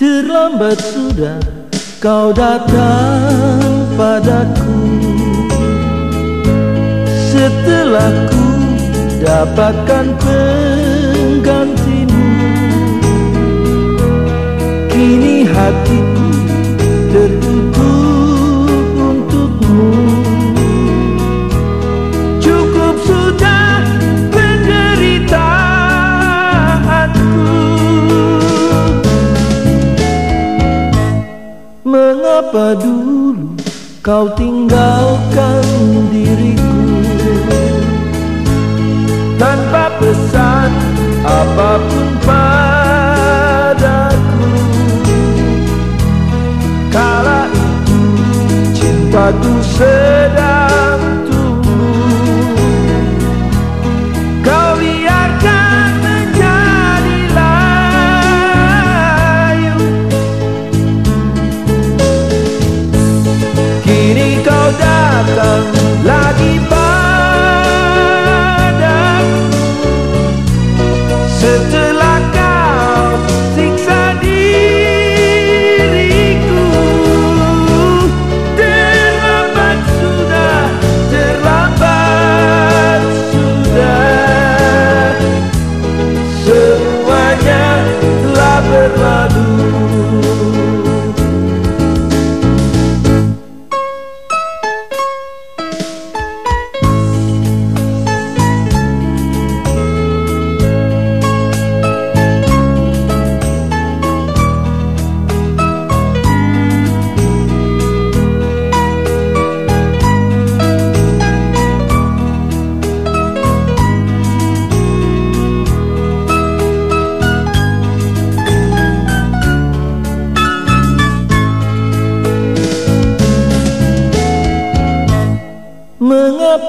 Terlambat sudah kau datang padaku. Setelah ku dapatkan penggantimu Kini hatiku Mengapa dulu kau tinggalkan diriku? Tanpa pesan apa pun padaku. Kala itu cintaku sedang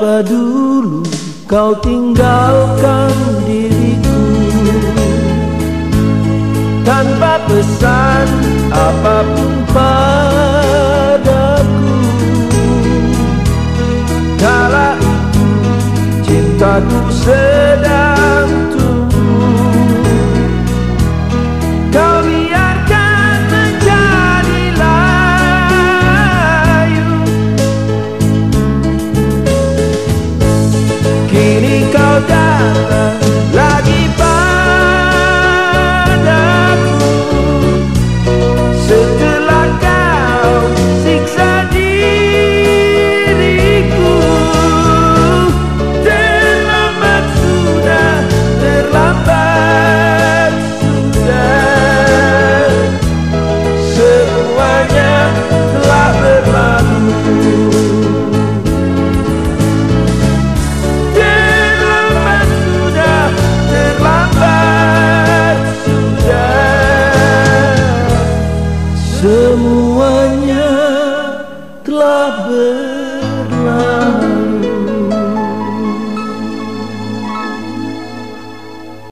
Dulu kau tinggalkan diriku? Tanpa pesan apa pun padaku. Kala itu cintaku sedang love